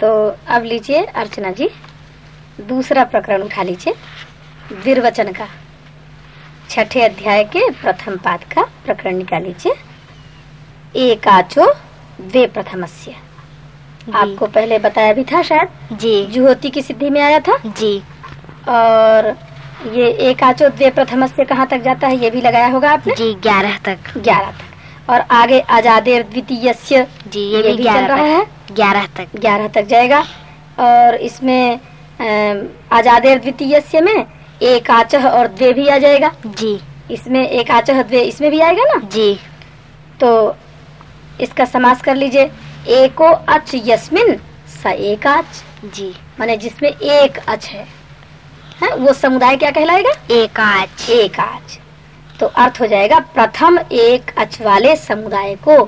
तो अब लीजिए अर्चना जी दूसरा प्रकरण उठा लीजिए। विरवचन का छठे अध्याय के प्रथम पाद का प्रकरण निकाल लीजिए। एकाचो वे प्रथमस्य। आपको पहले बताया भी था शायद? जी। जुहोती की सिद्धि में आया था? जी। और ये एकाचो द्वे प्रथमस्य कहाँ तक जाता है ये भी लगाया होगा आपने? जी ग्यारह तक। ग्यारह तक। और आगे आजादेर द्वितीय जी ये, ये भी भी चल रहा है। ग्यारह तक। ग्यारह तक जाएगा। और इसमें अम, आजादेर द्वितीय में एक आचह और द्वे भी आ जाएगा। जी। इसमें एक आचह द्वे इसमें भी आएगा ना? जी। तो इसका समास कर लीजिए। एको अच यस्मिन स एकाच जी। माने जिसमें एक अच है, है वो समुदाय क्या कहलाएगा? एकाच आच। तो अर्थ हो जाएगा प्रथम एक अच वाले समुदाय को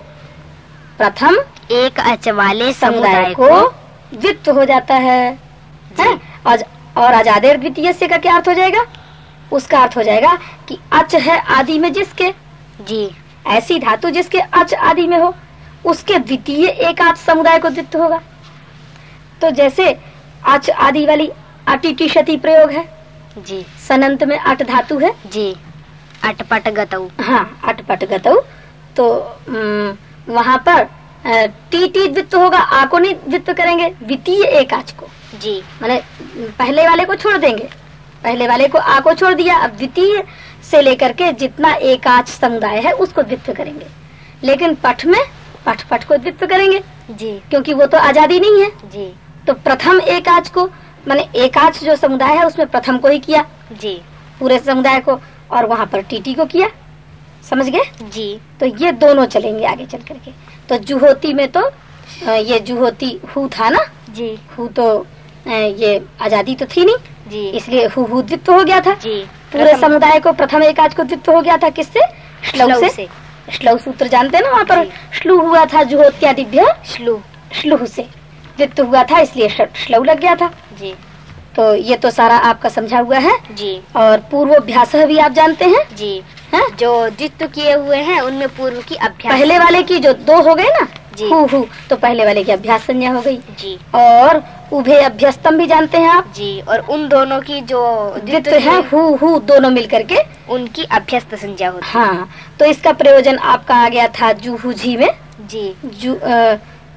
प्रथम एक अच वाले समुदाय को द्वित्व हो जाता है, है? और और आजादेर द्वितीय से का क्या अर्थ हो जाएगा? उसका अर्थ हो जाएगा कि अच है आदि में जिसके। जी। ऐसी धातु जिसके अच आदि में हो उसके द्वितीय एक आच समुदाय को द्वित्व होगा। तो जैसे अच आदि वाली अटिटी शति प्रयोग है जी। सनंत में अट धातु है। जी। अटपट गतऊ हाँ अटपट गतौ तो वहाँ पर टी टी द्वित्व होगा आ को नहीं द्वित्व करेंगे द्वितीय एक आच को। जी। मैंने पहले वाले को छोड़ देंगे। पहले वाले को आ को छोड़ दिया अब द्वितीय से लेकर के जितना एकाच समुदाय है उसको द्वित्व करेंगे। लेकिन पठ में पठ पठ को द्वित्व करेंगे। जी। क्योंकि वो तो आज़ादी नहीं है। जी। तो प्रथम एक आच को मैंने एकाच जो समुदाय है उसमें प्रथम को ही किया। जी। पूरे समुदाय को और वहाँ पर टीटी को किया। समझ गए? जी। तो ये दोनों चलेंगे आगे चल करके। तो जुहोती में तो ये जुहोती हु था ना? जी। हु तो ये आज़ादी तो थी नहीं? जी। इसलिए हु हु द्वित्व हो गया था। जी। पूरे समुदाय को प्रथम एकाज को द्वित्व हो गया था किससे? श्लौ श्लौ से। से। श्लौ सूत्र जानते हैं ना वहाँ पर? श्लू हुआ था जुहोत्यादिभ्य। श्लू। श्लू से। द्वित्व हुआ था इसलिए श्लौ लग गया था। जी। तो ये तो सारा आपका समझा हुआ है। जी। और पूर्वोभ्यास भी आप जानते हैं। जी। हैं? जो द्वित्व किए हुए हैं उनमें पूर्व की अभ्यास। पहले वाले की जो दो हो गए ना? जी। हु हु। तो पहले वाले की अभ्यास संज्ञा हो गई। जी। और उभे अभ्यस्तम भी जानते हैं आप? जी और उन दोनों की जो द्वित्व है हु हु दोनों मिल करके उनकी अभ्यस्त संज्ञा होती हाँ। तो इसका प्रयोजन आपका आ गया था जूहू झी में। जी। जू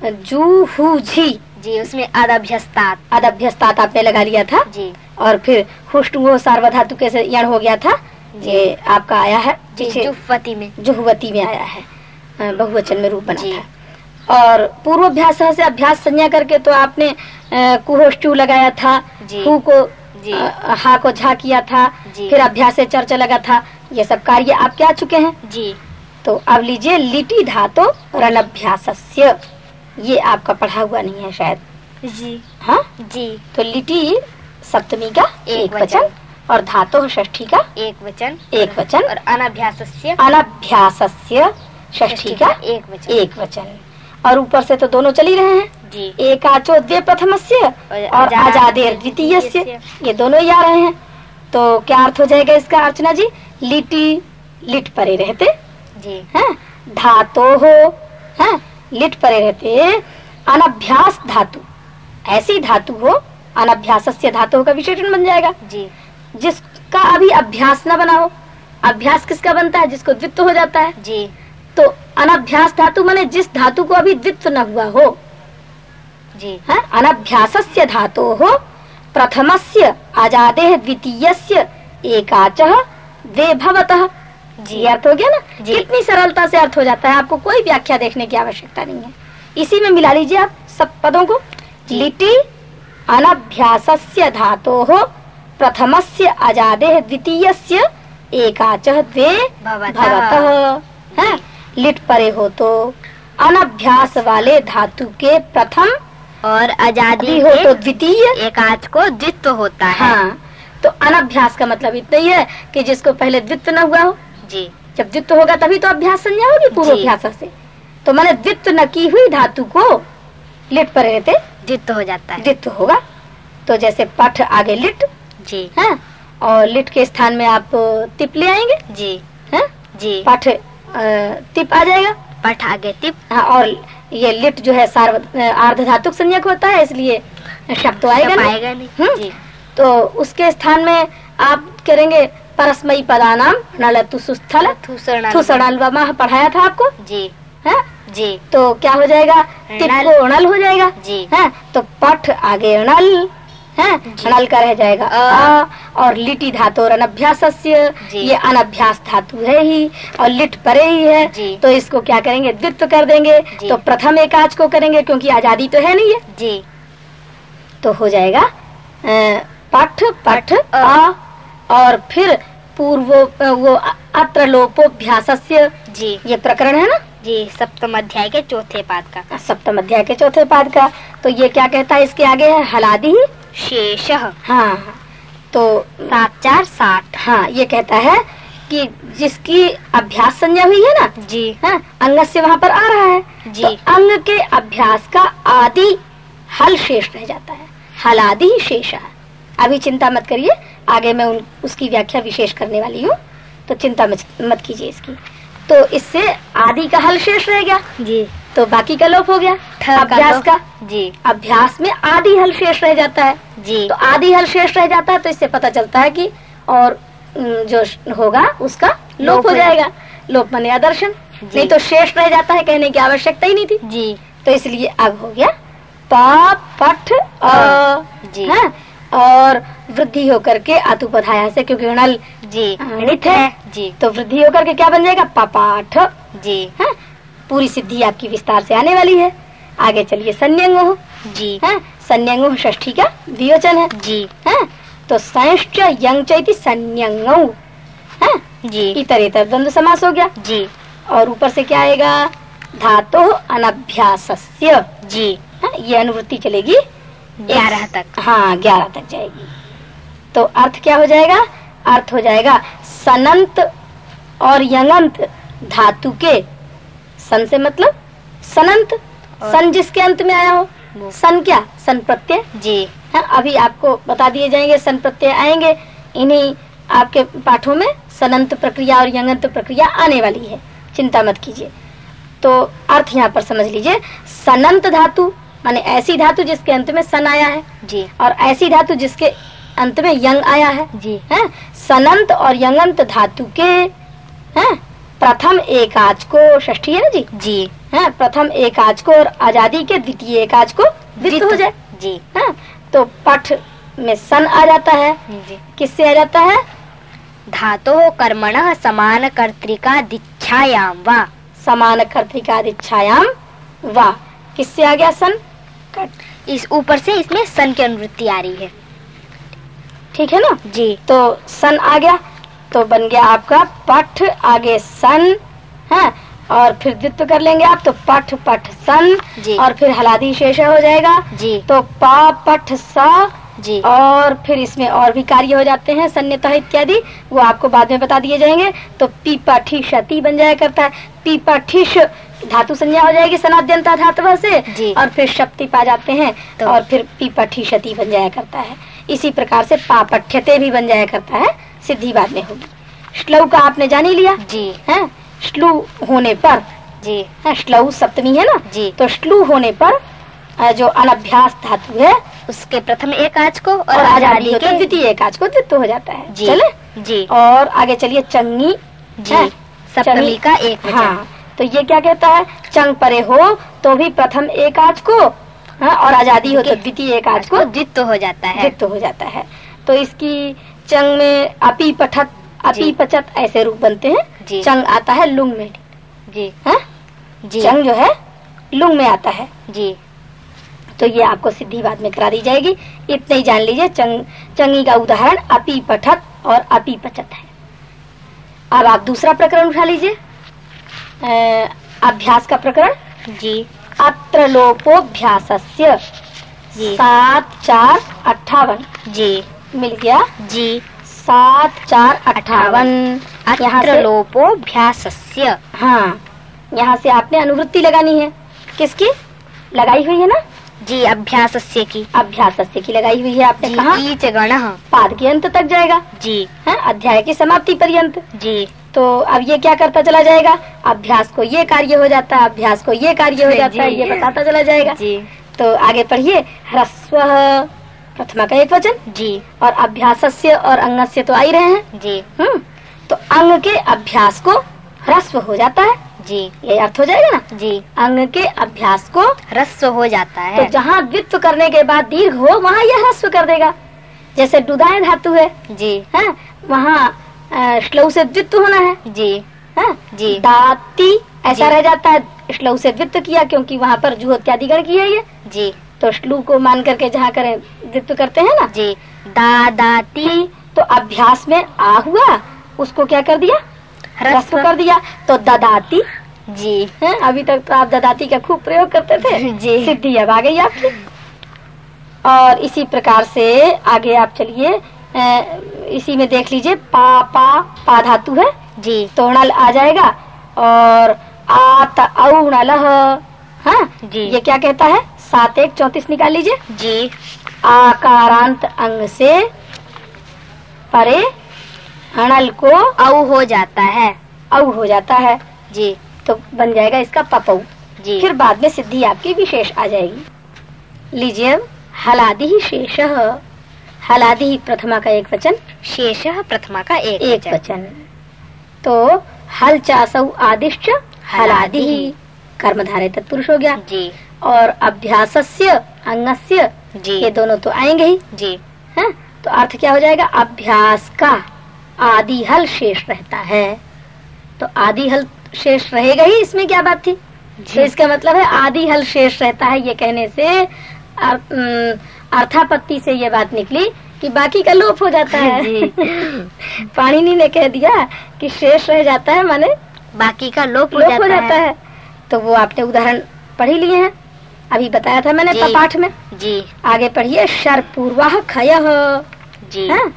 जूहू झी जी उसमें अदभ्यस्तात अदभ्यस्तात आपने लगा लिया था। जी। और फिर हुष्टुंगो सार्वधातु के से यण हो गया था। ये आपका आया है? जी पीछे में। जुहवती में आया है। बहुवचन में रूप बना। था। और पूर्वाभ्यास से अभ्यास संज्ञा करके तो आपने कुहोष्टु लगाया था। हु को जी। हा को झा किया था फिर अभ्यास से चर्चा लगा था। ये सब कार्य आप क्या चुके हैं? जी। तो अब लीजिए लिटी धातु रणभ्यासस्य। ये आपका पढ़ा हुआ नहीं है शायद। जी। हाँ? जी। तो लिटी सप्तमी का एक वचन। और धातु षष्ठी का। एक वचन एक वचन। और अनभ्यासस्य। अनभ्यासस्य षष्ठी का एक वचन। एक वचन। और ऊपर से तो दोनों चल ही रहे हैं। जी। एकाचो द्वे प्रथमस्य और आजादेर द्वितीयस्य। ये दोनों ही आ रहे हैं। तो क्या अर्थ हो जाएगा इसका अर्चना जी? लिटी लिट परे रहते। जी। हैं? धातो हो। हैं? लिट परे रहते। अनभ्यास धातु। ऐसी धातु हो अनभ्यासस्य धातु का विशेषण बन जाएगा। जी। जिसका अभी अभ्यास न बना हो। अभ्यास किसका बनता है? जिसको द्वित्व हो जाता है। जी। तो अनभ्यास धातु माने जिस धातु को अभी द्वित्व न हुआ हो जी। है अनभ्यासस्य धातो हो प्रथमस्य आजादे द्वितीयस्य एकाचः द्वे भवतः जी। अर्थ हो गया ना? जी। कितनी सरलता से अर्थ हो जाता है? आपको कोई व्याख्या देखने की आवश्यकता नहीं है। इसी में मिला लीजिए आप सब पदों को। लिटि अनभ्यासस्य धातोः प्रथमस्य आजादे द्वितीयस्य एकाचः द्वे भवतः। है? लिट परे हो तो अनभ्यास वाले धातु के प्रथम। और आज़ादी हो तो द्वितीय। एकाच को द्वित्व होता है। हाँ तो अनभ्यास का मतलब इतना ही है कि जिसको पहले द्वित्व न हुआ हो। जी। जब द्वित्व होगा तभी तो अभ्यास संज्ञा होगी पूर्वाभ्यास से। तो मैंने द्वित्व न की हुई धातु को लिट पर रहते द्वित्व हो जाता है। द्वित्व होगा। तो जैसे पठ आगे लिट जी। है? और लिट के स्थान में आप तिप ले आएँगे? जी। है? जी। पठ तिप आ जाएगा? पठ आगे तिप। हाँ और ये लिट जो है सार्व आर्ध धातुक संज्ञक होता है इसलिए शब्द तो आएगा नहीं। पाएगा नहीं। हम्म? जी। तो उसके स्थान में आप करेंगे परस्मयी पदा नाम सुस्थल थूसरण पढ़ाया था आपको? जी। है? जी। तो क्या हो जाएगा? टिप्पो अणल हो जाएगा। जी। है? तो पठ आगे अणल है जी। का रह जाएगा। अ। आ और लिटी धातु और अनभ्यासस्य जी। ये अनभ्यास धातु है ही और लिट परे ही है। तो इसको क्या करेंगे? द्वित्व कर देंगे। तो प्रथम एकाच को करेंगे क्योंकि आज़ादी तो है नहीं है। जी। तो हो जाएगा पठ पठ अ। और फिर पूर्व वो अत्र लोपोभ्यासस्य जी। ये प्रकरण है ना? जी सप्तम अध्याय के चौथे पाद का। सप्तम अध्याय के चौथे पाद का। तो ये क्या कहता है? इसके आगे है हलादी। शेष। हाँ। तो सात चार साठ हाँ ये कहता है कि जिसकी अभ्यास संज्ञा हुई है ना जी। हाँ, अंग से वहाँ पर आ रहा है। जी। तो अंग के अभ्यास का आदि हल शेष रह जाता है। हल आदि ही शेष। है अभी चिंता मत करिए आगे मैं उन, उसकी व्याख्या विशेष करने वाली हूँ। तो चिंता मत, मत कीजिए इसकी। तो इससे आदि का हल शेष रह गया। जी। तो बाकी का लोप हो गया। अभ्यास का? जी। अभ्यास में आधी हल शेष रह जाता है। जी। तो आधी हल शेष रह जाता है तो इससे पता चलता है कि और जो होगा उसका लोप लोप हो हो जाएगा। लोप माने आदर्शन। नहीं तो शेष रह जाता है कहने की आवश्यकता ही नहीं थी। जी। तो इसलिए अब हो गया पा पठ अ जी। है और वृद्धि होकर के अतुपधाया से क्योंकि अणल जी। है। जी। तो वृद्धि होकर के क्या बन जाएगा? पपाठ। जी। है पूरी सिद्धि आपकी विस्तार से आने वाली है। आगे चलिए संयंग जी। है संयंग षष्ठी का वियोचन है। जी। है तो संश्च यंग चैति संयंग है जी। इतरेतर द्वंद्व समास हो गया। जी। और ऊपर से क्या आएगा? धातु अनभ्यासस्य। जी। है, ये अनुवृत्ति चलेगी। ग्यारह तक। हाँ ग्यारह तक जाएगी। तो अर्थ क्या हो जाएगा? अर्थ हो जाएगा सनंत और यंगंत धातु के सन से मतलब? सनंत सन जिसके अंत में आया हो? सन क्या? सन प्रत्यय? जी। है अभी आपको बता दिए जाएँगे सन प्रत्यय आएँगे। इन्हीं आपके पाठों में सनंत प्रक्रिया और यंगंत प्रक्रिया आने वाली है। चिंता मत कीजिए। तो अर्थ यहाँ पर समझ लीजिए। सनंत धातु माने ऐसी धातु जिसके अंत में सन आया है। जी। और ऐसी धातु जिसके अंत में यंग आया है। जी। है सनंत और यंगंत धातु के हैं प्रथम एकाच को षष्ठी है ना जी? जी। हैं प्रथम एकाच को और आज़ादी के द्वितीय एकाच को द्वित हो जाए जी। हैं तो पठ में सन आ जाता है। किससे आ जाता है? धातो कर्मण समान कर्तिका दीक्षायाम वा। समान कर्तिकादिच्छायाम वाह किससे आ गया सन? कट। इस ऊपर से इसमें सन की अनुवृत्ति आ रही है। ठीक है ना? जी। तो सन आ गया। तो बन गया आपका पठ आगे सन है? और फिर द्वित्व कर लेंगे आप तो पठ पठ सन जी। और फिर हलादी शेष हो जाएगा। जी। तो पा पठ सा जी। और फिर इसमें और भी कार्य हो जाते हैं सन्यता इत्यादि वो आपको बाद में बता दिए जाएँगे। तो पीपा शती बन जाया करता है। पीपा धातु संज्ञा हो जाएगी सनाद्यंता धातु से। जी। और फिर शक्ति पा जाते हैं तो- और फिर पीपा ठिशति बन जाया करता है। इसी प्रकार से पापठ्यते भी बन जाया करता है। सिद्धि बाद में होगी। श्लव का आपने जान ही लिया? जी। है? श्लू होने पर जी। है श्लव सप्तमी है ना? जी। तो श्लू होने पर जो अनभ्यास धातु है उसके प्रथम एक आज को और, और आज़ादी हो तो के द्वितीय एकाच को द्वित्व हो जाता है। जी। चले? जी। और आगे चलिए चंगी। जी। सप्तमी का एक हाँ। तो ये क्या कहता है? चंग परे हो तो भी प्रथम एकाच को हाँ, और आज़ादी हो तो द्वितीय एक आज को द्वित्व हो जाता है। द्वित्व हो जाता है। तो इसकी चंग में अपी पठत अपी पचत ऐसे रूप बनते हैं। चंग आता है लुंग में। जी। है? जी। चंग जो है लुंग में आता है। जी। तो ये आपको सिद्धि बाद में करा दी जाएगी। इतने ही जान लीजिए चंग चंगी का उदाहरण अपी पठत और अपी पचत है। अब आप दूसरा प्रकरण उठा लीजिए। अभ्यास का प्रकरण। जी। अत्र लोपोभ्यासस्य जी। सात चार अट्ठावन। जी। मिल गया। जी। सात चार अठावन। यहाँ लोपोभ्यासस्य। हाँ। यहाँ से आपने अनुवृत्ति लगानी है। किसकी? लगाई हुई है ना? जी अभ्यासस्य की। अभ्यासस्य की लगाई हुई है आपने। कहा? गण पाद के अंत तक जाएगा। जी। है अध्याय की समाप्ति पर्यंत। जी। तो अब ये क्या करता चला जाएगा? अभ्यास को ये कार्य हो जाता है अभ्यास को ये कार्य हो जाता है ये बताता चला जाएगा। जी। तो आगे पढ़िए। ह्रस्व प्रथमा का एक वचन? जी। और अभ्यासस्य और अंगस्य तो आ ही रहे हैं? जी। हम्म। तो अंग के अभ्यास को ह्रस्व हो जाता है? जी। ये अर्थ हो जाएगा ना? जी। अंग के अभ्यास को ह्रस्व हो जाता है। तो है जहाँ द्वित्व करने के बाद दीर्घ हो वहाँ यह ह्रस्व कर देगा। जैसे डुदाए धातु है। जी। है? वहाँ श्लव से द्वित्व होना है। जी। है? जी। दाती ऐसा रह जाता है। श्लव से द्वित्व किया क्योंकि वहाँ पर जुहोत्यादि गण की है ये। जी। तो श्लू को मान करके जहाँ करें द्वित्व करते हैं ना? जी। दा दाती तो अभ्यास में आ हुआ उसको क्या कर दिया? ह्रस्व कर दिया। तो ददाती जी। है? अभी तक तो आप ददाती का खूब प्रयोग करते थे। जी। सिद्धि अब आ गई आपकी। और इसी प्रकार से आगे आप चलिए। इसी में देख लीजिए पा पा पा धातु है। जी। तो नल आ जाएगा। और आत औ नल हाँ? जी। ये क्या कहता है? सात एक चौतीस निकाल लीजिए। जी। आकारांत अंग से परे अणल को औ हो जाता है। औ हो जाता है। जी। तो बन जाएगा इसका पपऊ। जी। फिर बाद में सिद्धि आपकी विशेष आ जाएगी। लीजिए हलादि ही शेष। हलादि ही प्रथमा का एक वचन। शेष प्रथमा का एक एक वचन। तो हल चासौ आदिश्च हलादि ही। कर्मधारे तत्पुरुष हो गया। जी। और अभ्यासस्य अंगस्य जी। ये दोनों तो आएँगे ही। जी। है? तो अर्थ क्या हो जाएगा? अभ्यास का आदि हल शेष रहता है। तो आदि हल शेष रहेगा ही इसमें क्या बात थी? तो इसका मतलब है आदि हल शेष रहता है ये कहने से अर्थापत्ति से ये बात निकली कि बाकी का लोप हो जाता है। पाणिनि ने कह दिया कि शेष रह जाता है माने बाकी का लोप हो लोप जाता, हो जाता है। तो वो आपने उदाहरण पढ़ ही लिए हैं। अभी बताया था मैंने। पाठ में। जी। आगे पढ़िए शर पूर्वाह खय। जी। हाँ?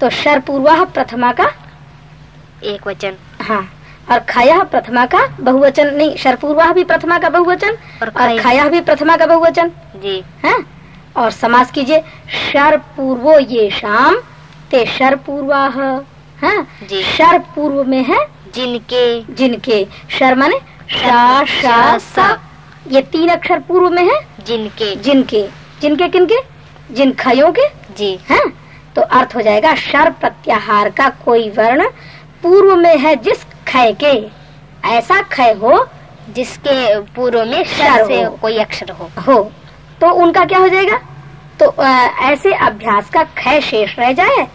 तो शर पूर्वाह प्रथमा का? एक वचन। हाँ। और खया प्रथमा का बहुवचन? नहीं शर पूर्वाह भी प्रथमा का बहुवचन और खय- भी प्रथमा का बहुवचन। जी। है? और समास कीजिए शर पूर्वो ये शाम ते शर पूर्वाह है? जी। शर पूर्व में है जिनके। जिनके। शर माने शा शा सा ये तीन अक्षर पूर्व में है। जिनके। जिनके। जिनके किनके? जिन खयों के? जी। है तो अर्थ हो जाएगा शर प्रत्याहार का कोई वर्ण पूर्व में है जिस खय के। ऐसा खय हो जिसके पूर्व में शर से कोई अक्षर हो। हो। तो उनका क्या हो जाएगा? तो अ, ऐसे अभ्यास का खय शेष रह जाए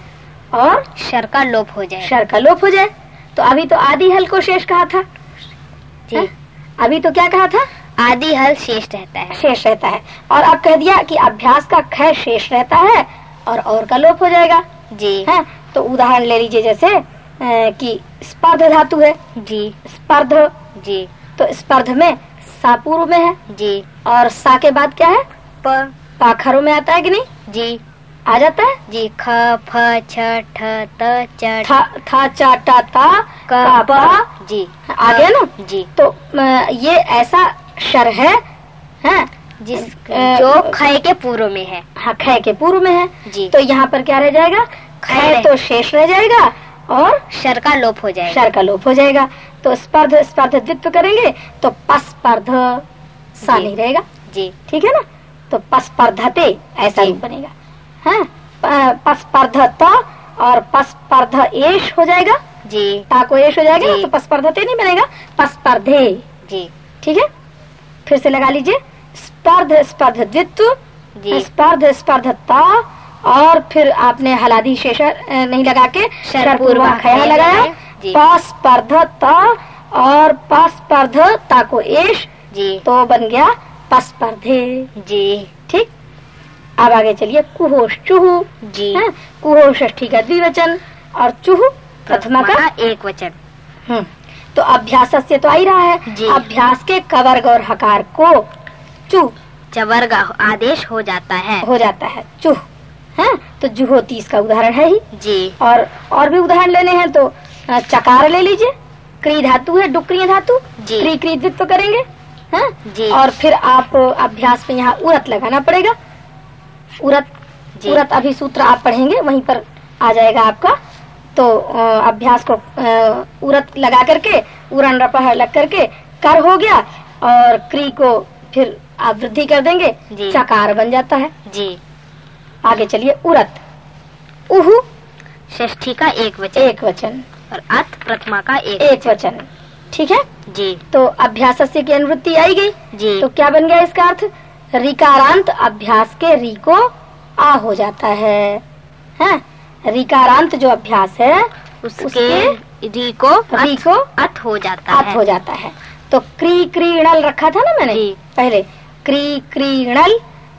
और शर का लोप हो जाए। शर का लोप हो जाए। तो अभी तो आदि हल को शेष कहा था। जी। हैं? अभी तो क्या कहा था? आदि हल शेष रहता है। शेष रहता है। और अब कह दिया कि अभ्यास का खय शेष रहता है और और का लोप हो जाएगा। जी। है? तो उदाहरण ले लीजिए जैसे कि स्पर्ध धातु है। जी। स्पर्ध। जी। तो स्पर्ध में सा पूर्व में है। जी। और सा के बाद क्या है? प। पाखरों में आता है कि नहीं? जी। आ जाता है? जी। ख फ छ ठ त च। था था चा टा ता क का प। जी। आ गया ना? जी। तो ये ऐसा शर है हैं? जिस अ, जो खय के पूर्व में है। हाँ खय के पूर्व में है। जी। तो यहाँ पर क्या रह जाएगा? खय। तो शेष रह जाएगा और शर का लोप हो जाएगा। शर का लोप हो जाएगा। तो स्पर्ध स्पर्ध द्वित्व करेंगे तो पस्पर्ध सा नहीं रहेगा। जी। ठीक है ना? तो पस्पर्धते ऐसा। रूप बनेगा। है? पस्पर्ध पस्पर्धत और पस्पर्ध एश हो जाएगा। जी। ता को एश हो जाएगा। तो पस्पर्धते नहीं बनेगा। पस्पर्धे। जी। ठीक है? फिर से लगा लीजिए। स्पर्ध स्पर्ध द्वित्व जी। स्पर्ध स्पर्धता और फिर आपने हलादी शेष नहीं लगा के शर पूर्वा पूर्वा खया लगाया। पस्पर्धता और पस्पर्धता को एश जी। तो बन गया पस्पर्धे। जी। ठीक? अब आगे चलिए कुहोश चूहू जी। है कुहो का द्विवचन और चूहू प्रथमा का एक वचन। हम्म, तो अभ्यास से तो आ ही रहा है। अभ्यास के कवर्ग और हकार को चू। चवर्ग आदेश हो जाता है। हो जाता है। चूह है तो जुहोती इसका उदाहरण है ही। जी। और और भी उदाहरण लेने हैं तो चकार ले लीजिए। क्री धातु है डुक्रिय धातु। जी। क्री क्री द्वित्व करेंगे। हैं जी। और फिर आप अभ्यास में यहाँ उरत लगाना पड़ेगा। उरत जी। उरत अभी सूत्र आप पढ़ेंगे वहीं पर आ जाएगा आपका तो अभ्यास को उरत लगा करके उड़न रपा लग करके कर हो गया और क्री को फिर आप वृद्धि कर देंगे। चकार बन जाता है। जी। आगे चलिए उरत। उहु। षष्ठी का एक वचन। एक वचन। और अत प्रथमा का एक एक वचन। ठीक है? जी। तो अभ्यास की अनुवृत्ति आई गई। जी। तो क्या बन गया इसका अर्थ? रिकारांत अभ्यास के री को आ हो जाता है। हैं? रिकारांत जो अभ्यास है उसके री को री को अत हो जाता अत है हो। जाता है। तो क्री क्रीणल रखा था ना मैंने? पहले क्री क्रीणल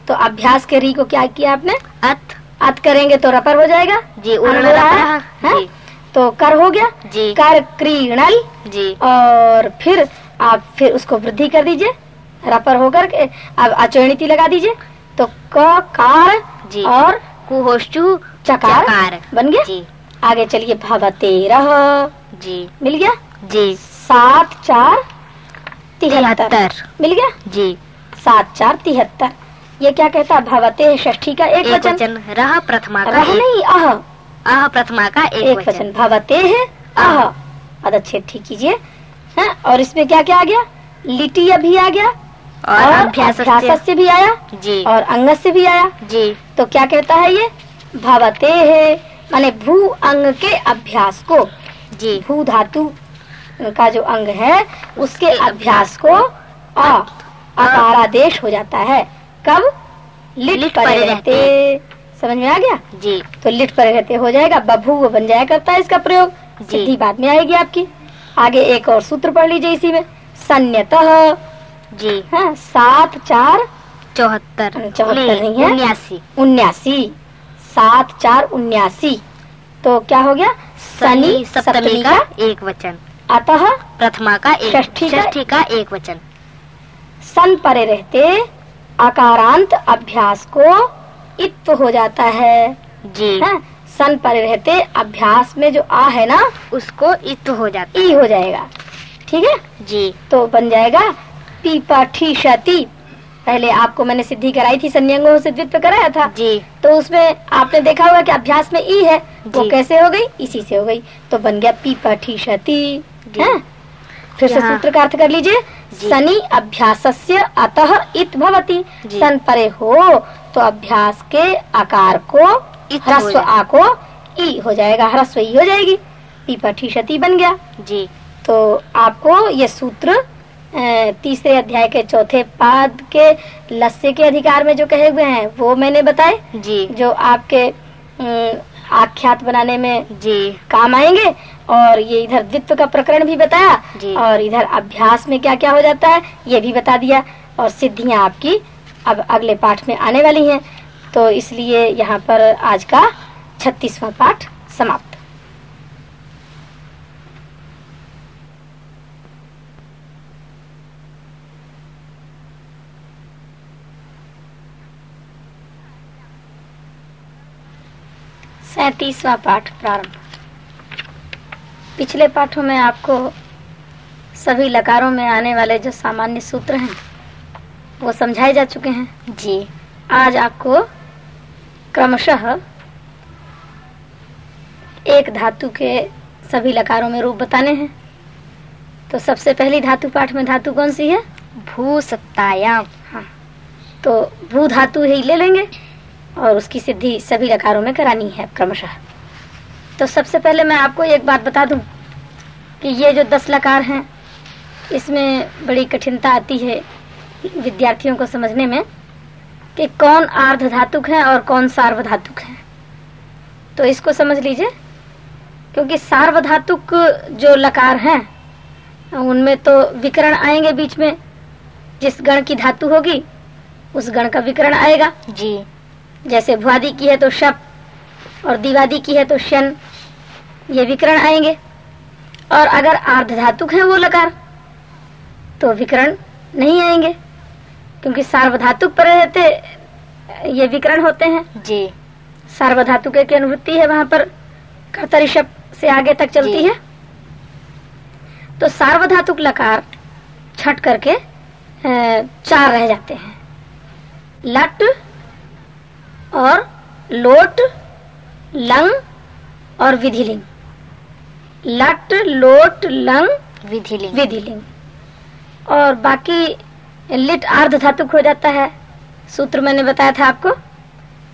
तो अभ्यास के री को क्या किया आपने? अत अत करेंगे तो रपर हो जाएगा। जी उड़ रहा रहा है, है। जी। तो कर हो गया। जी। कर क्रीणल जी। और फिर आप फिर उसको वृद्धि कर दीजिए। रपर होकर के अब अचरणिति लगा दीजिए। तो क कार जी। और कुहोष्टु चकार, चकार। बन गया? जी। आगे चलिए भवतेरह जी। मिल गया? जी। सात चार तिहत्तर। मिल गया? जी। सात चार तिहत्तर। ये क्या कहता है? भवते षष्ठी का एक एक वचन। वचन। रह प्रथमा का रह नहीं अह। अह प्रथमा का एक, एक वचन। भवते है अह। अदच्छेद ठीक कीजिए। हैं? और इसमें क्या क्या आ गया? लिटी भी आ गया। और अभ्यास अभ्यास से भी आया। जी। और अंगस से भी आया। जी। तो क्या कहता है ये? भवते है माने भू अंग के अभ्यास को। जी। भू धातु का जो अंग है उसके अभ्यास को अ अकारादेश हो जाता है। कब? लिट लिट परे रहते। समझ में आ गया? जी। तो लिट परे रहते हो जाएगा बभू बन जाया करता है इसका प्रयोग। जी। सीधी बाद में आएगी आपकी। आगे एक और सूत्र पढ़ लीजिए इसी में। संयतः जी। हाँ, सात चार। चौहत्तर। चौहत्तर नहीं है। उन्यासी। उन्यासी। सात चार उन्यासी। तो क्या हो गया? शनि सप्तमी का एक वचन। अतः प्रथमा का एक षष्ठी का- का एक वचन। सन परे रहते अकारांत अभ्यास को इत्व हो जाता है। जी। हैं? सन परे रहते अभ्यास में जो आ है ना उसको इत हो जाता ई हो। जाएगा। ठीक है? जी। तो बन जाएगा पीपा ठी शती पहले आपको मैंने सिद्धि कराई थी संयंगों से द्वित्व कराया था। जी। तो उसमें आपने देखा होगा कि अभ्यास में ई है। वो। कैसे हो गई? इसी से हो गई। तो बन गया पीपा ठी शती जी। फिर से सूत्र का अर्थ कर लीजिए। शनि अभ्यासस्य अतः इत भवती। सन परे हो तो अभ्यास के आकार को ह्रस्व। आ को ई हो जाएगा ह्रस्व ई हो जाएगी। पीपा ठी शती बन गया। जी। तो आपको ये सूत्र तीसरे अध्याय के चौथे पाद के लस्से के अधिकार में जो कहे हुए हैं वो मैंने बताए? जी। जो आपके आख्यात बनाने में जी। काम आएँगे? और ये इधर द्वित्व का प्रकरण भी बताया। जी। और इधर अभ्यास में क्या क्या हो जाता है ये भी बता दिया। और सिद्धियाँ आपकी अब अगले पाठ में आने वाली हैं। तो इसलिए यहाँ पर आज का छत्तीसवा पाठ समाप्त। सैतीसवां पाठ प्रारंभ। पिछले पाठों में आपको सभी लकारों में आने वाले जो सामान्य सूत्र हैं वो समझाए जा चुके हैं। जी। आज आपको क्रमशः एक धातु के सभी लकारों में रूप बताने हैं। तो सबसे पहली धातु पाठ में धातु कौन सी है? भू सत्तायाम। हाँ तो भू धातु ही ले लेंगे। और उसकी सिद्धि सभी लकारों में करानी है, क्रमशः। तो सबसे पहले मैं आपको एक बात बता दूँ कि ये जो दस लकार हैं, इसमें बड़ी कठिनता आती है विद्यार्थियों को समझने में कि कौन आर्ध धातुक है और कौन सार्वधातुक है। तो इसको समझ लीजिए, क्योंकि सार्वधातुक जो लकार हैं, उनमें तो विकरण आएँगे बीच में। जिस गण की धातु होगी, उस गण का विकरण आएगा। जी। जैसे भुआदि की है तो शप और दिवादी की है तो शन ये विकरण आएँगे। और अगर आर्ध धातुक है वो लकार तो विकरण नहीं आएँगे क्योंकि सार्वधातुक पर रहते ये विकरण होते हैं। जी। सार्वधातुक की अनुवृत्ति है वहाँ पर कर्ता ऋषभ से आगे तक चलती है। तो सार्वधातुक लकार छट करके चार रह जाते हैं। लट और लोट लंग और विधिलिंग। लट लोट लंग विधिलिंग। विधिलिंग। और बाकी लिट अर्ध धातुक हो जाता है सूत्र मैंने बताया था आपको।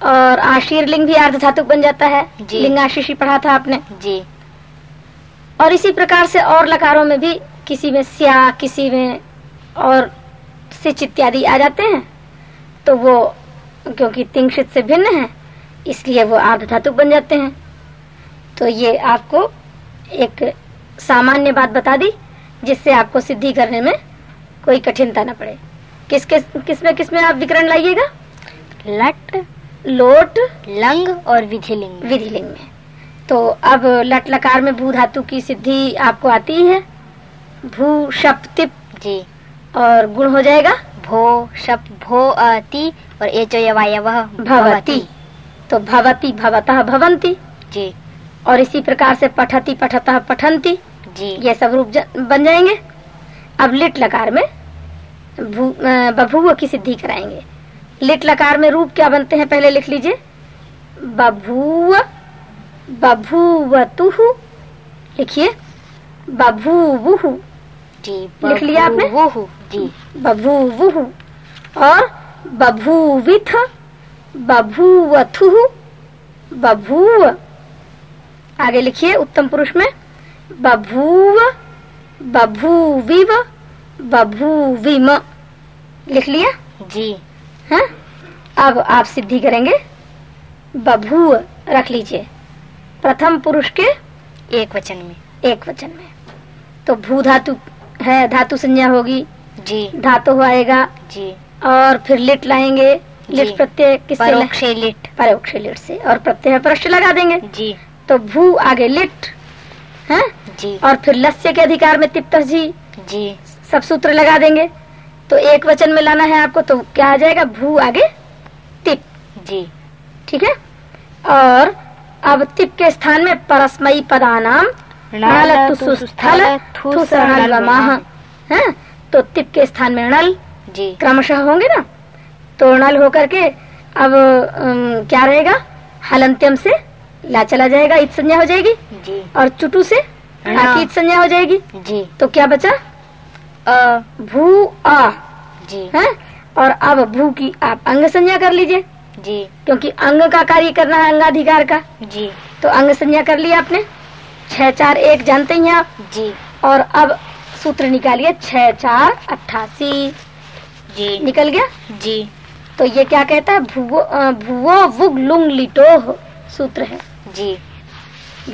और आशीर लिंग भी अर्ध धातुक बन जाता है। लिंग आशीषी पढ़ा था आपने। जी। और इसी प्रकार से और लकारों में भी किसी में स्या किसी में और सिच इत्यादि आ जाते हैं तो वो क्योंकि तिंशित से भिन्न है इसलिए वो आर्ध धातुक बन जाते हैं। तो ये आपको एक सामान्य बात बता दी जिससे आपको सिद्धि करने में कोई कठिनता न पड़े। किस किस किसमें किसमें आप विकरण लाइएगा? लट लोट लंग और विधिलिंग। विधिलिंग में। तो अब लट लकार में भू धातु की सिद्धि आपको आती है। भू शप तिप जी। और गुण हो जाएगा। भो शप भो अति और एचो यवायव भवती। तो भवती भवतः भवंती जी। और इसी प्रकार से पठती पठतः पठंती जी। ये सब रूप ज- बन जाएँगे। अब लिट लकार में बभूव की सिद्धि कराएँगे। लिट लकार में रूप क्या बनते हैं पहले लिख लीजिए। बभूव बभूवतुः। लिखिए। बभूवुः। जी लिख लिया आपने? बभूवुः, जी। और बभूविथ बभूवथुः बभूव आगे लिखिए उत्तम पुरुष में। बभूव बभूविव बभूविम लिख लिया? जी। हैं? अब आप सिद्धि करेंगे। बभूव रख लीजिए। प्रथम पुरुष के एक वचन में। एक वचन में। तो भू धातु है धातु संज्ञा होगी। जी। धातु आएगा। जी। और फिर लिट लाएँगे। लिट। प्रत्यय किससे परोक्षे लिट। परोक्ष लिट से। और प्रत्यय पृष्ठ लगा देंगे। जी। तो भू आगे लिट है? जी। और फिर लस्य के अधिकार में तिप्त जी। जी। सब सूत्र लगा देंगे। तो एक वचन में लाना है आपको तो क्या आ जाएगा? भू आगे तिप जी। ठीक है? और अब तिप के स्थान में परस्मयी पदानाम तुसुस्थल थुसरणलमाह है तो तिप के स्थान में नल? जी। क्रमशः होंगे ना? तो नल होकर के अब अम, क्या रहेगा? हलंत्यम से ला चला जाएगा इत संज्ञा हो जाएगी। जी। और चुटू से हाँ। इत संज्ञा हो जाएगी। जी। तो क्या बचा? अ। भू आ। जी। है? और अब भू की आप अंग संज्ञा कर लीजिए। जी। क्योंकि अंग का कार्य करना है अंगाधिकार का। जी। तो अंग संज्ञा कर लिया आपने। छह चार एक जानते हैं आप? जी। और अब सूत्र निकालिए छह चार अट्ठासी। जी। निकल गया? जी। तो ये क्या कहता है? भुवो भुवो वुग लुंग लिटोह सूत्र है। जी।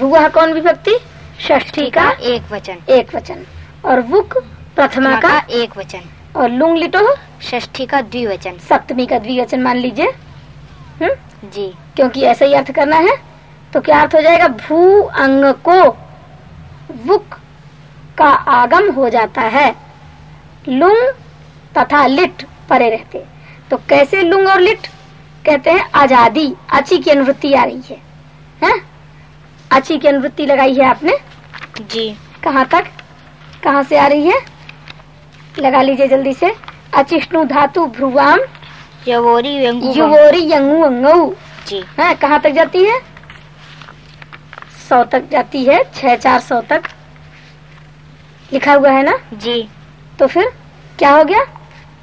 भुआ कौन विभक्ति? ष्ठी का एक वचन। एक वचन। और वुक प्रथमा का? एक वचन। और लुंग लिटोह षष्ठी का द्विवचन। सप्तमी का द्विवचन मान लीजिए। हम्म? जी। क्योंकि ऐसा ही अर्थ करना है। तो क्या अर्थ हो जाएगा? भू अंग को वुक का आगम हो जाता है। लुंग तथा लिट परे रहते। तो कैसे लुंग और लिट? कहते हैं आज़ादी। अची की अनुवृत्ति आ रही है। हैं? अची की अनुवृत्ति लगाई है आपने? जी। कहाँ तक? कहाँ से आ रही है? लगा लीजिए जल्दी से। अचिष्णु धातु भ्रुवाम। यवोरी युवोरी यंगू अंगऊ जी। है कहाँ तक जाती है? सौ तक जाती है छह चार सौ तक। लिखा हुआ है ना? जी। तो फिर क्या हो गया?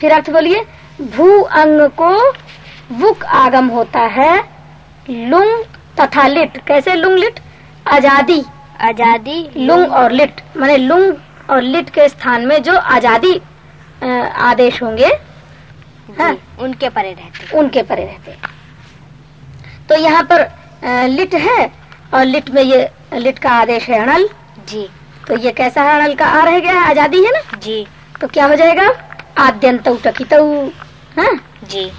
फिर अर्थ बोलिए भू अंग को वुक आगम होता है लुंग तथा लिट। कैसे लुंग लिट? आज़ादी। आज़ादी। लुंग और लिट। माने लुंग और लिट के स्थान में जो आज़ादी आदेश होंगे हाँ। उनके परे रहते उनके परे रहते तो यहाँ पर लिट है और लिट में ये लिट का आदेश है अणल जी। तो ये कैसा है अणल का? आ रह गया है आज़ादी है ना? जी। तो क्या हो जाएगा? आद्यंत टकित हाँ? जी।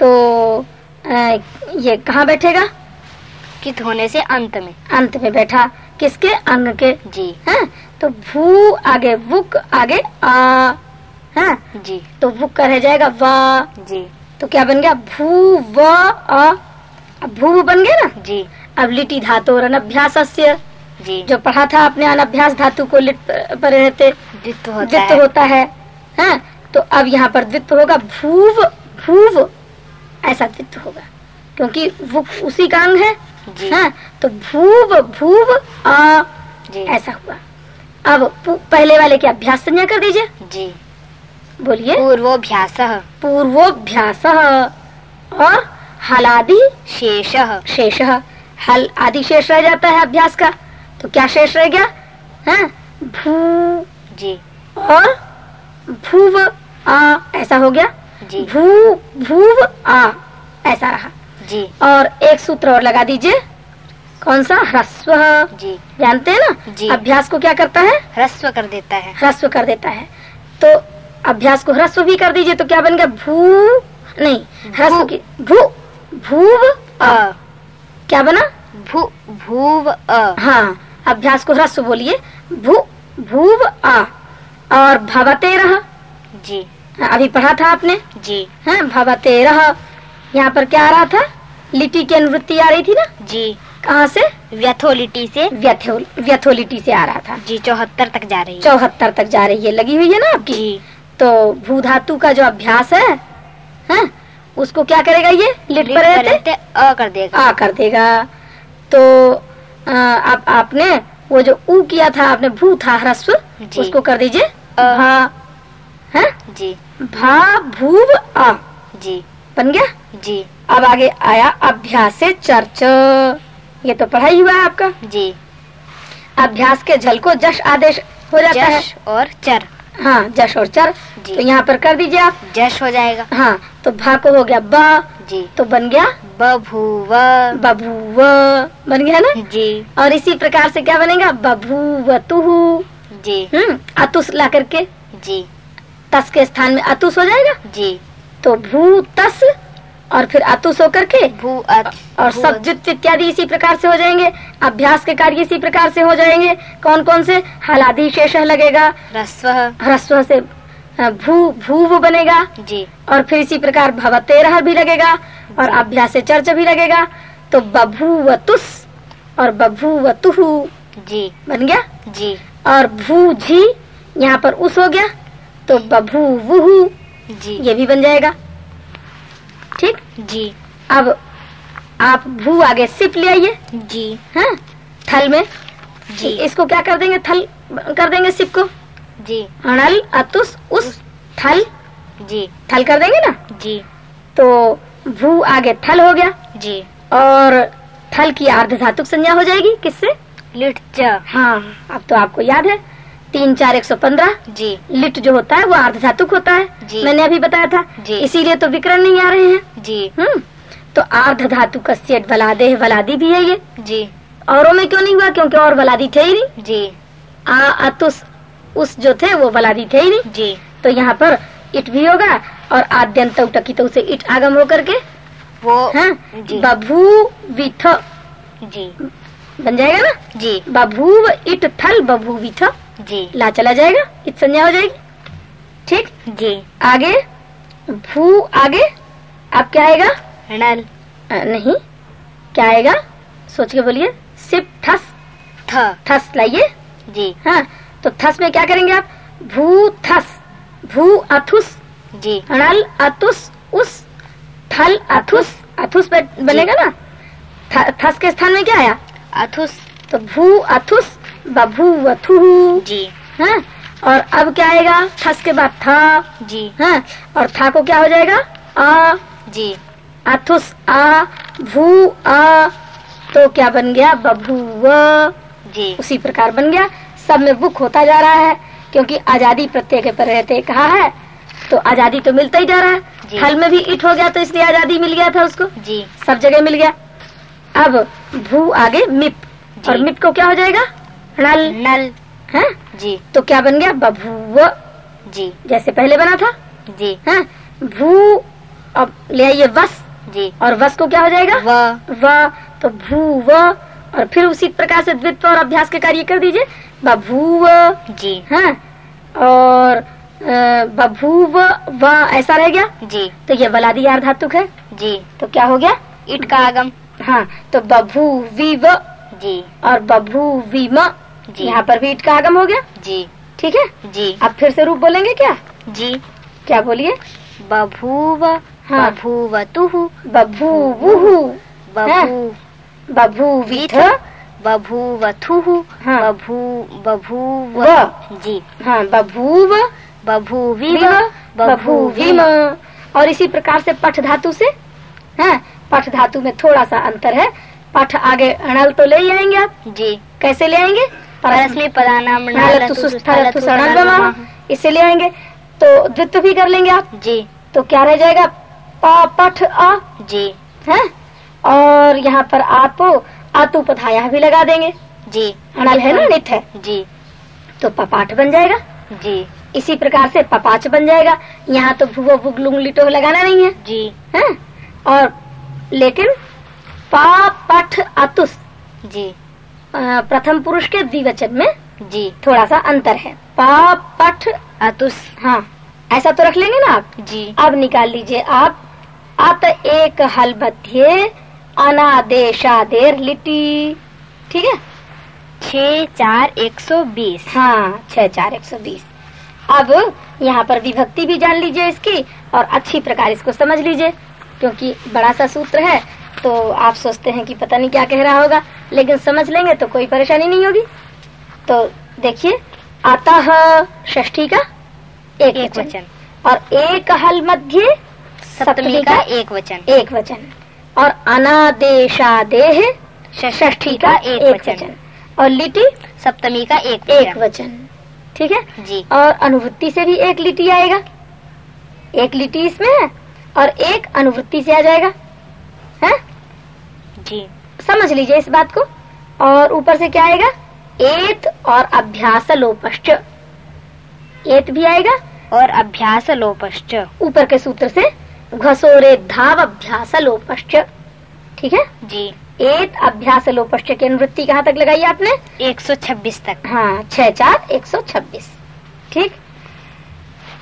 तो अ, ये कहाँ बैठेगा? कित होने से अंत में। अंत में बैठा। किसके? अंग के। जी। है? तो भू आगे वुक आगे आ हैं? जी। तो वुक का रह जाएगा वा। जी। तो क्या बन गया? भू व अब भू बन गया ना? जी। अब लिटी धातु और अनभ्यास जी। जो पढ़ा था आपने अनभ्यास धातु को लिट पर रहते द्वित्व होता है। होता है। हैं तो अब यहाँ पर द्वित्व होगा भूव भूव ऐसा द्वित्व होगा। क्योंकि वो उसी का अंग है। जी। हाँ तो भूव भूव आ जी। ऐसा हुआ। अब पहले वाले की अभ्यास संज्ञा कर दीजिए। जी। बोलिए। पूर्वोभ्यास। पूर्वोभ्यास और हलादि शेष। शेष। हल आदि शेष रह जाता है अभ्यास का। तो क्या शेष रह गया? है? भू जी। और भूव आ ऐसा हो गया? जी। भू भूव आ ऐसा रहा। जी। और एक सूत्र और लगा दीजिए। कौन सा? ह्रस्व। जी। जानते हैं ना? जी। अभ्यास को क्या करता है? ह्रस्व कर देता है। ह्रस्व कर देता है। तो अभ्यास को ह्रस्व भी कर दीजिए तो क्या बन गया? भू नहीं। ह्रस्व। की भू भूव आ। क्या बना? भू भूव अ। हाँ अभ्यास को ह्रस्व बोलिए। भू भूव अ। और भवते रह। जी। अभी पढ़ा था आपने? जी। हाँ भवते रह। यहाँ पर क्या आ रहा था? लिटी की अनुवृत्ति आ रही थी ना? जी। कहाँ से? व्यथोलिटी से। व्यथो व्यथोलिटी से आ रहा था। जी चौहत्तर तक जा रही है। चौहत्तर तक जा रही है। लगी हुई है ना आपकी? जी। तो भू धातु का जो अभ्यास है हैं, उसको क्या करेगा ये? लिट पर रहते? अ कर देगा। आ कर देगा। तो आ, आप आपने वो जो ऊ किया था आपने भू था ह्रस्व उसको कर दीजिए। भा है? जी। भा भूव आ जी। बन गया? जी। अब आगे आया अभ्यास से चर्च। ये तो पढ़ाई हुआ है आपका। जी। अभ्यास के झल को जश आदेश हो जाता है। और चर। हाँ जश और चर। जी। तो यहाँ पर कर दीजिए आप। जश हो जाएगा। हाँ तो भा को हो गया ब। जी। तो बन गया? बभूव। बभूव। बन गया ना? जी। और इसी प्रकार से क्या बनेगा? बभूवतुहु जी। हम्म अतुस ला करके। जी। तस के स्थान में अतुस हो जाएगा? जी। तो भू तस और फिर अतुस होकर के भू और सब जित इत्यादि इसी प्रकार से हो जाएँगे। अभ्यास के कार्य इसी प्रकार से हो जाएँगे। कौन कौन से? हलादि शेष लगेगा। ह्रस्व। ह्रस्व से भू भूव बनेगा। जी। और फिर इसी प्रकार भवतेरह भी लगेगा और अभ्यास चर्च भी लगेगा। तो बभूवतुस और बभूवतुहु जी। बन गया? जी। और भू झी यहाँ पर उस हो गया। तो बभूवुहु जी। ये भी बन जाएगा। ठीक? जी। अब आप भू आगे सिप ले आइए। जी। हाँ? थल में। जी। इसको क्या कर देंगे? थल कर देंगे सिप को। जी। अणल अतुस उस थल। जी। थल कर देंगे ना? जी। तो भू आगे थल हो गया। जी। और थल की अर्ध धातुक संज्ञा हो जाएगी किससे? लिट च। हाँ अब तो आपको याद है। तीन चार एक सौ पंद्रह। जी। लिट जो होता है वो अर्ध धातुक होता है। जी। मैंने अभी बताया था। जी। इसीलिए तो विकरण नहीं आ रहे हैं। जी। हम्म। तो अर्ध धातु कस्यट वलादे वलादी भी है ये। जी। औरों में क्यों नहीं हुआ? क्योंकि और वलादी थे ही नहीं। जी। आ अतुस उस जो थे वो वलादी थे ही नहीं। जी। तो यहाँ पर इट भी होगा और आद्यंत टकी तो उसे इट आगम होकर के वो हाँ जी। बभू विथ। जी। बन जाएगा ना? जी। बभूव इट थल बभू विथ। जी। ला चला जाएगा इत संज्ञा हो जाएगी। ठीक? जी। आगे? भू आगे? अब क्या आएगा? नल। नहीं। क्या आएगा? सोच के बोलिए। सिप थस थ थस लाइए। जी। हाँ। तो थस में क्या करेंगे आप? भू थस भू अथुस जी। अणल अतुस उस थल अथुस। अथुस बन- बनेगा ना? थ- थस के स्थान में क्या आया? अथुस। तो भू अथुस बभू अथु जी। है? और अब क्या आएगा? थस के बाद था। जी। हाँ? और था को क्या हो जाएगा? आ जी। अथुस आ भू आ तो क्या बन गया? बभूव। जी। उसी प्रकार बन गया। सब में बुक होता जा रहा है क्योंकि आज़ादी प्रत्येक पर रहते कहा है तो आज़ादी तो मिलता ही जा रहा है। हल में भी इट हो गया तो इसलिए आज़ादी मिल गया था उसको। जी। सब जगह मिल गया। अब भू आगे मिप। और मिप को क्या हो जाएगा? नल। नल। है? जी। तो क्या बन गया? बभूव। जी। जैसे पहले बना था। जी। है? भू अब ले आइए वस। जी। और वस को क्या हो जाएगा? व। व। तो भू व और फिर उसी प्रकार से द्वित्व और अभ्यास के कार्य कर दीजिए। बभूव जी। हाँ और बभूव व ऐसा रह गया? जी। तो ये वलादी यार धातुक है? जी। तो क्या हो गया? इट का आगम। हाँ तो विव जी। और बभू विम जी। यहाँ पर भी इट का आगम हो गया? जी। ठीक है? जी। अब फिर से रूप बोलेंगे क्या? जी। क्या बोलिए? बभूव हाँ। बभूवतुः। बभूवुहु बभू बभूविथ बभूवथु हाँ। बभू बभूव जी। हाँ बभूव बभूविव विव बभूविम। और इसी प्रकार से पठ धातु से हाँ पठ धातु में थोड़ा सा अंतर है। पठ आगे अणल तो ले आएँगे आप। जी। कैसे ले आएँगे? इसे ले आएँगे। तो द्वित्व भी कर लेंगे आप। जी। तो क्या रह जाएगा? पठ आ। जी। है? और यहाँ पर आप आतु पधाया भी लगा देंगे। जी। अणल है ना नित है? जी। तो पपाठ बन जाएगा। जी। इसी प्रकार से पपाच बन जाएगा। यहाँ तो भूवो बुगलुंग लिटो लगाना नहीं है। जी। है? और लेकिन पा पठ अतुस जी। प्रथम पुरुष के द्विवचन में जी। थोड़ा सा अंतर है। पा पठ अतुस। हाँ ऐसा तो रख लेंगे ना आप? जी। अब निकाल लीजिए आप। अत एक हल मध्य अनादेशादेर लिटी ठीक है? छ चार एक सौ बीस। हाँ छह चार एक सौ बीस। अब यहाँ पर विभक्ति भी जान लीजिए इसकी और अच्छी प्रकार इसको समझ लीजिए क्योंकि बड़ा सा सूत्र है तो आप सोचते हैं कि पता नहीं क्या कह रहा होगा लेकिन समझ लेंगे तो कोई परेशानी नहीं होगी। तो देखिए अतः षष्ठी का एक, एक वचन। वचन। और एक हल मध्य सप्तमी का एक वचन। एक वचन। और अनादेशादेह षष्ठी का एक, एक वचन। और लिटि? सप्तमी का एक एक वचन। वचन। ठीक है? जी। और अनुवृत्ति से भी एक लिटी आएगा। एक लिटी इसमें है और एक अनुवृत्ति से आ जाएगा। है? जी। समझ लीजिए इस बात को। और ऊपर से क्या आएगा? एत और अभ्यास लोपश्च। एत भी आएगा। और अभ्यास लोपश्च। ऊपर के सूत्र से घसोरे धाव अभ्यास लोपश्च ठीक है? जी। एत अभ्यास लोपश्च की अनुवृत्ति कहाँ तक लगाई आपने? एक सौ छब्बीस तक। हाँ छह चार एक सौ छब्बीस। ठीक?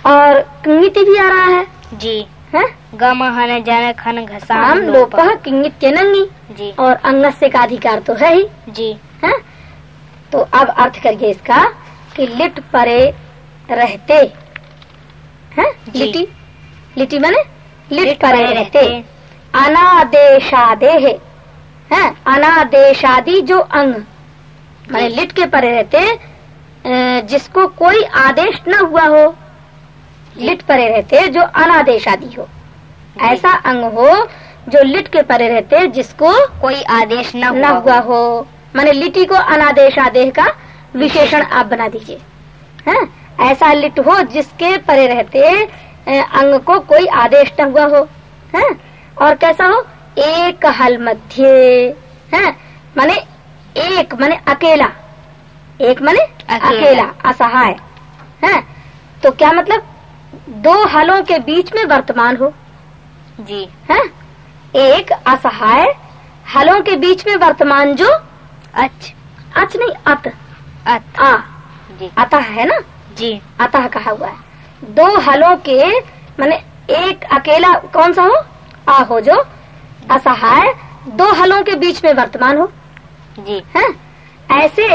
और कंगिति भी आ रहा है? जी। है? गम हन जन खन घसाम लोप किंगित के नंगी। जी। और अंगस्य का अधिकार तो है ही। जी। है? तो अब अर्थ करिए इसका कि लिट परे रहते। हैं। लिटी? लिटी माने लिट, परे रहते। अनादेशादेह। है? अनादेशादि जो अंग। माने। लिट के परे रहते जिसको कोई आदेश न हुआ हो। लिट परे रहते जो अनादेशादि हो। ऐसा अंग हो जो लिट के परे रहते जिसको कोई आदेश न हुआ हुआ हो। माने लिटी को अनादेश आदेश का विशेषण आप बना दीजिए। हैं? ऐसा लिट हो जिसके परे रहते अंग को कोई आदेश न हुआ हो है? और कैसा हो? एक हल मध्य है? माने एक माने अकेला। एक माने अकेला। असहाय है? तो क्या मतलब? दो हलों के बीच में वर्तमान हो। जी। है? एक असहाय हलों के बीच में वर्तमान जो? अच्छ अच नहीं अत। अत। आ। जी। अतः है ना? जी। अतः कहा हुआ है। दो हलों के माने एक अकेला कौन सा हो? आ हो जो। असहाय दो हलों के बीच में वर्तमान हो। जी। है? ऐसे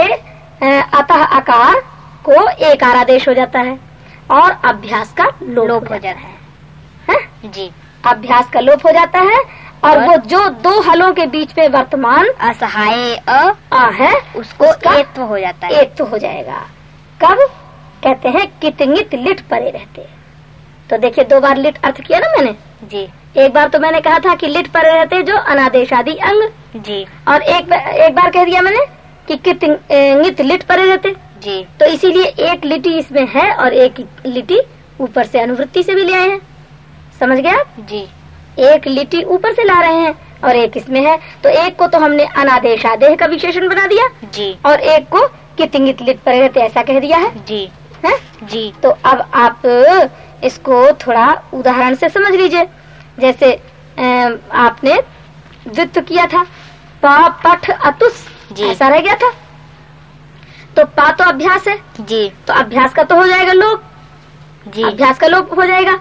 अतः आकार को एक आरादेश हो जाता है और अभ्यास का लोप, लोप हो जाता है, है? जी। अभ्यास का लोप हो जाता है और और? वो जो दो हलों के बीच में वर्तमान असहाय अ आ है उसको एक हो जाता है। एक हो जाएगा। कब? कहते हैं कितंगित लिट परे रहते तो देखिए दो बार लिट अर्थ किया ना मैंने? जी। एक बार तो मैंने कहा था कि लिट परे रहते जो अनादेशादि अंग। जी। और एक एक बार कह दिया मैंने कि कितंगित लिट परे रहते जी। तो इसीलिए एक लिटी इसमें है और एक लिटी ऊपर से अनुवृत्ति से भी ले आए हैं। समझ गया जी। एक लिटी ऊपर से ला रहे हैं और एक इसमें है। तो एक को तो हमने अनादेशादेह का विशेषण बना दिया। जी। और एक को कितंगित लिट परे रहते ऐसा कह दिया है। जी? जी तो अब आप इसको थोड़ा उदाहरण से समझ लीजिए। जैसे आपने द्वित्व किया था पा पठ अतुस जी। ऐसा रह गया था। तो पा तो अभ्यास है। जी। तो अभ्यास का तो हो जाएगा लोप। जी। अभ्यास का लोप हो जाएगा।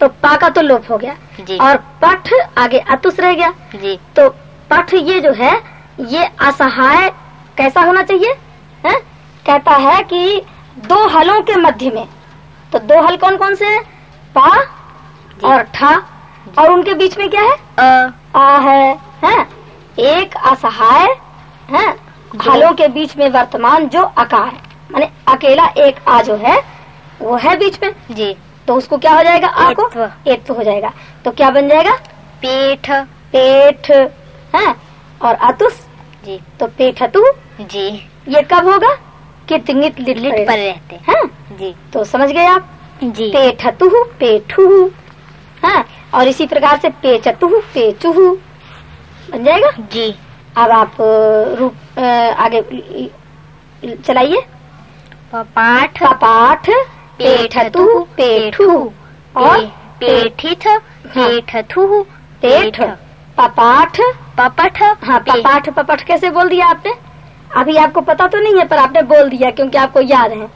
तो पा का तो लोप हो गया। जी। और पठ आगे अतुस रह गया। जी। तो पठ ये जो है ये असहाय कैसा होना चाहिए? है? कहता है कि दो हलों के मध्य में। तो दो हल कौन कौन से हैं? पा और ठा। और उनके बीच में क्या है? अ। आ है, है? एक असहाय है? हलों के बीच में वर्तमान जो अकार माने अकेला एक आ जो है वो है बीच में। जी। तो उसको क्या हो जाएगा? आ को। एत्व। हो जाएगा। तो क्या बन जाएगा? पेठ। पेठ है? और अतुस? जी। तो पेठ पेठतु? जी। ये कब होगा? कित नित लिट पर रहते हैं। हैं? जी। तो समझ गए आप? जी। पेठतु पेठु हाँ। और इसी प्रकार से पेचतु पेचु बन जाएगा? जी। अब आप रूप आगे चलाइए। पाठ। कपाठ पेठतु पेठु और पेठित पेठथु पेठ। पपाठ पपठ। हाँ पपाठ पपठ कैसे बोल दिया आपने? अभी आपको पता तो नहीं है पर आपने बोल दिया क्योंकि आपको याद है।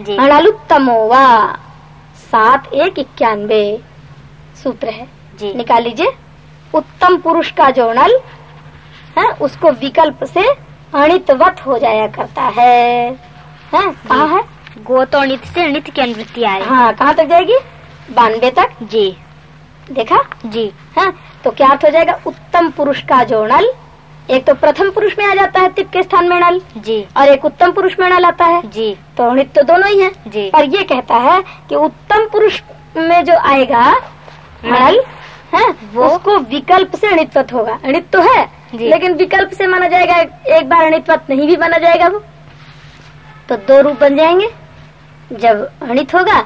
जी। हैं अणालुत्तमोवा सात एक इक्यानवे सूत्र है। जी। निकाल लीजिए। उत्तम पुरुष का जो नल है? उसको विकल्प से अणितवत हो जाया करता है। हैं? कहाँ है? गोतो नित्य से नित्य की अनुवृत्ति आ रही हाँ। कहाँ तक जाएगी? बानवे तक। जी। देखा? जी। हाँ? तो क्या अर्थ हो जाएगा? उत्तम पुरुष का जो नल एक तो प्रथम पुरुष में आ जाता है तिप के स्थान में नल जी। और एक उत्तम पुरुष में नल आता है। जी। तो तो दोनों ही है। जी। पर ये कहता है कि उत्तम पुरुष में जो आएगा नल है वो- उसको विकल्प से अणित्वत होगा। अणित तो है जी। लेकिन विकल्प से माना जाएगा एक बार अणित्वत नहीं भी माना जाएगा वो। तो दो रूप बन जाएँगे। जब अणित होगा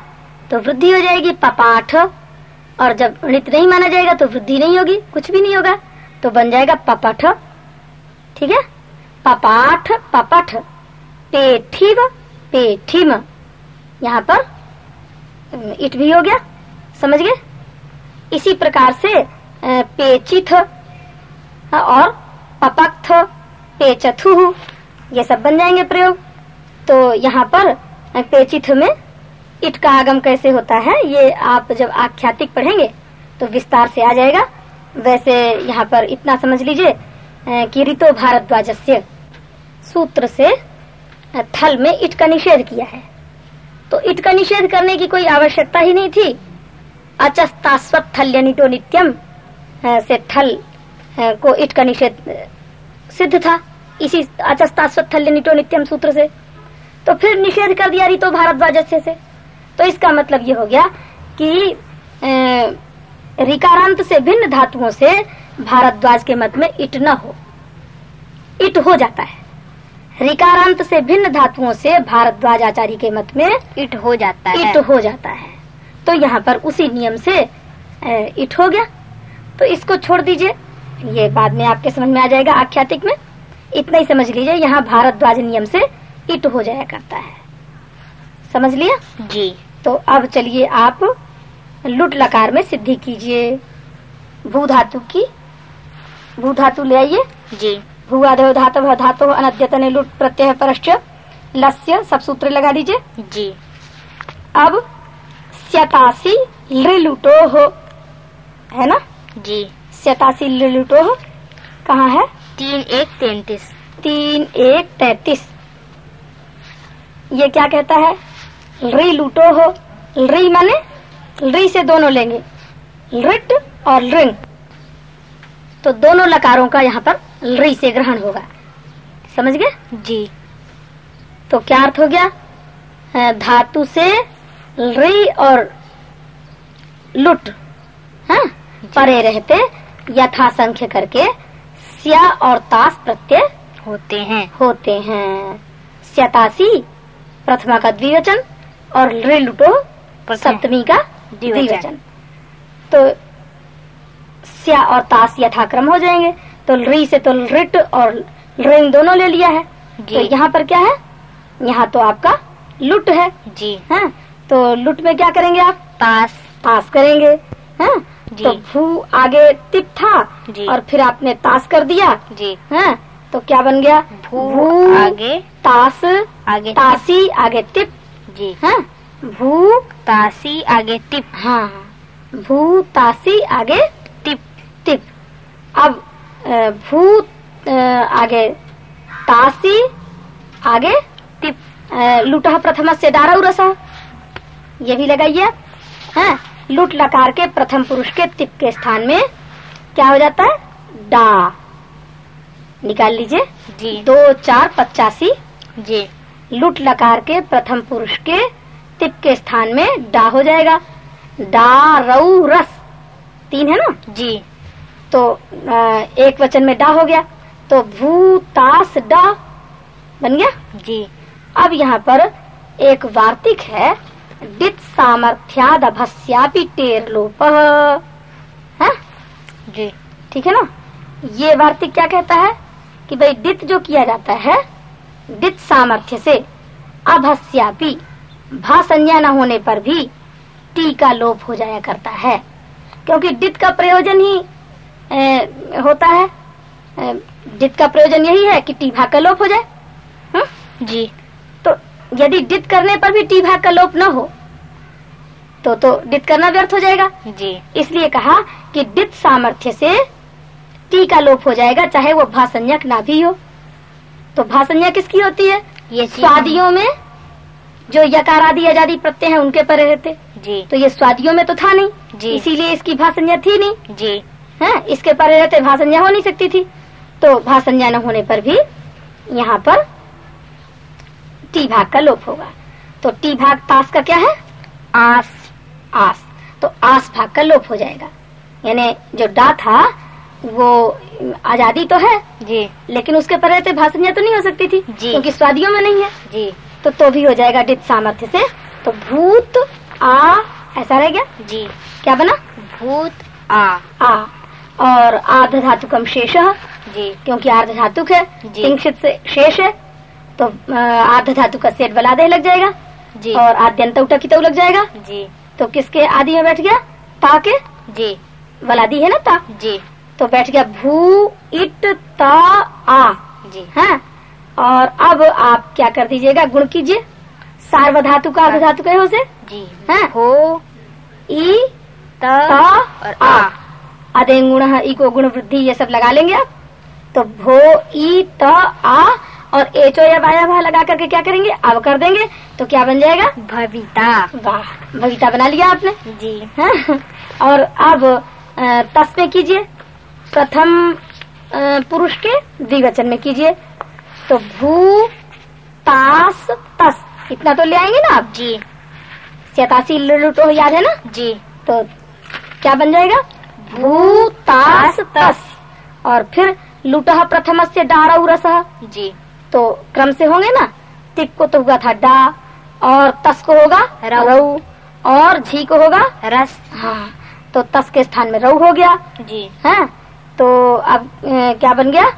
तो वृद्धि हो जाएगी पपाठ और जब अणित नहीं माना जाएगा तो वृद्धि नहीं होगी कुछ भी नहीं होगा। तो बन जाएगा पपठ ठीक है? पपाठ, पपठ, पेठिव, पेठिम। यहाँ पर इट भी हो गया। समझ गए? इसी प्रकार से पेचिथ और पपक्थ, पेचथु, ये सब बन जाएँगे प्रयोग। तो यहाँ पर पेचिथ में इट का आगम कैसे होता है, ये आप जब आख्यातिक पढ़ेंगे तो विस्तार से आ जाएगा। वैसे यहाँ पर इतना समझ लीजिए कि ऋतो भारद्वाजस्य सूत्र से थल में इट का निषेध किया है। तो इट का निषेध करने की कोई आवश्यकता ही नहीं थी। अचस्तास्वत थल्य निटो नित्यम से थल को इट का निषेध सिद्ध था। इसी अचस्तास्वत थल्य निटो नित्यम सूत्र से। तो फिर निषेध कर दिया रितो भारद्वाजस्य से। तो इसका मतलब ये हो गया कि रिकारांत से भिन्न धातुओं से भारद्वाज के मत में इट न हो। इट हो जाता है। रिकारांत से भिन्न धातुओं से भारद्वाज आचार्य के मत में इट हो जाता है इट हो। जाता है। तो यहाँ पर उसी नियम से इट हो गया। तो इसको छोड़ दीजिए। ये बाद में आपके समझ में आ जाएगा आख्यातिक में। इतना ही समझ लीजिए यहाँ भारद्वाज नियम से इट हो जाया करता है। समझ लिया? जी। तो अब चलिए आप लुट लकार में सिद्धि कीजिए। भू धातु की भू धातु ले आइए। जी। भूआधो धातव धातु अनद्यतने लुट प्रत्यय परश्च लस्य सब सूत्र लगा दीजिए। जी। अब सतासी लुटो हो। है ना? जी। स्यतासी लुटो हो। कहाँ है? तीन एक तैतीस। तीन एक तैतीस। ये क्या कहता है? री लूटो हो। री माने री से दोनों लेंगे। लिट और रिंग तो दोनों लकारों का यहाँ पर री से ग्रहण होगा। समझ गए? जी। तो क्या अर्थ हो गया? धातु से री और लुट हाँ? परे रहते यथा संख्य करके स्या और तास प्रत्यय होते हैं। होते हैं। स्यतासी प्रथमा का द्विवचन और प्रथम। सप्तमी का। द्विवचन। तो स्या और तास यथाक्रम हो जाएँगे। तो री से तो रिट और रिंग दोनों ले लिया है। तो यहाँ पर क्या है? यहाँ तो आपका लुट है। जी। है तो लुट में क्या करेंगे आप? पास तास करेंगे। हाँ जी। तो भू आगे तिप था जी। और फिर आपने तास कर दिया। जी। है तो क्या बन गया? भू भू आगे। तास आगे तासी आगे तिप जी। हाँ भू तासी आगे टिप हाँ भू तासी आगे तिप अब अ, भू आगे तासी आगे तिप लुटह प्रथम से डारा रसा ये भी लगाइए। आप। हाँ लुट लकार के प्रथम पुरुष के तिप के स्थान में क्या हो जाता है? डा। निकाल लीजिए। जी। दो चार पचासी। जी। लुट लकार के प्रथम पुरुष के तिप के स्थान में डा हो जाएगा। डा रऊ रस तीन है ना? जी। तो एक वचन में डा हो गया। तो भूतास डा बन गया। जी। अब यहाँ पर एक वार्तिक है। डित सामर्थ्याद अभस्यापि टेर लोप। है? जी। ठीक है ना? ये वार्तिक क्या कहता है? कि भाई डित जो किया जाता है डित सामर्थ्य से अभस्यापी भा संज्ञा न होने पर भी टी का लोप हो जाया करता है। क्योंकि डित का प्रयोजन ही होता है। ए, का प्रयोजन यही है कि टी भाग का लोप हो जाए। हम्म? जी। तो यदि डित करने पर भी टीभा का लोप न हो तो तो डित करना व्यर्थ हो जाएगा। जी। इसलिए कहा कि डित सामर्थ्य से टी का लोप हो जाएगा चाहे वो भाषण्यक ना भी हो। तो भाषण्य किसकी होती है? ये स्वादियों में। जो यकार आदि आज़ादी प्रत्यय है उनके परे रहते। जी। तो ये स्वादियों में तो था नहीं। जी। इसीलिए इसकी भाषण्य थी नहीं। जी। है? इसके परे रहते भाषण्य हो नहीं सकती थी। तो भाषण्य न होने पर भी यहाँ पर टी भाग का लोप होगा। तो टी भाग तास का क्या है? आस। आस। तो आस भाग का लोप हो जाएगा। यानी जो डा था वो आज़ादी तो है जी। लेकिन उसके पर रहते भाषणिया तो नहीं हो सकती थी जी। क्योंकि स्वादियों में नहीं है। जी। तो तो भी हो जाएगा डित सामर्थ्य से। तो भूत आ ऐसा रह गया? जी। क्या बना? भूत आ। आ। और आर्ध धातुकम शेष जी। क्योंकि आर्ध धातुक है जी। से शेष है तो आर्ध धातु का सेठ बलादे लग जाएगा। जी। और आद्यंत उठा की लग जाएगा। जी। तो किसके आदि में बैठ गया? ता के। जी। वलादी है ना ता? जी। तो बैठ गया भू इट ता आ। जी। है? और अब आप क्या कर दीजिएगा गुण कीजिए। सार्वधातु का अर्ध धातु कहे उसे? जी। हाँ। हो ई त ता और आ। आ। अदे गुण ई को गुण वृद्धि ये सब लगा लेंगे आप। तो भो ई त आ और एचो या वाया भा लगा करके क्या करेंगे? अब कर देंगे तो क्या बन जाएगा? भविता। वाह भविता बना लिया आपने। जी। हैं? और अब तस में कीजिए। प्रथम पुरुष के द्विवचन में कीजिए। तो भू तास तस। इतना तो ले आएँगे ना आप? जी। सतासी लुटो याद है ना? जी। तो क्या बन जाएगा? भू तास तस और फिर लुटह प्रथम से डारा रस जी। तो क्रम से होंगे ना? तिक को तो हुआ था डा और तस को होगा रऊ। और झी को होगा रस। हाँ तो तस के स्थान में रऊ हो गया। जी। है तो अब क्या बन गया?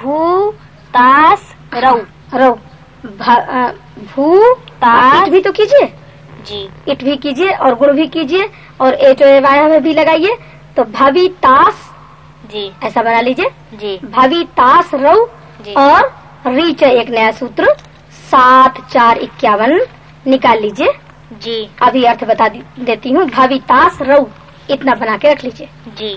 भू तास रऊ रऊ भू तास भी तो कीजिए। जी। इट भी कीजिए और गुड़ भी कीजिए और एच ओ ए वाया में भी लगाइए तो भवी तास जी। ऐसा बना लीजिए। जी। भवी तास रऊ और रीच एक नया सूत्र सात चार इक्यावन निकाल लीजिए। जी। अभी अर्थ बता देती हूँ भवी तास रऊ इतना बना के रख लीजिए। जी।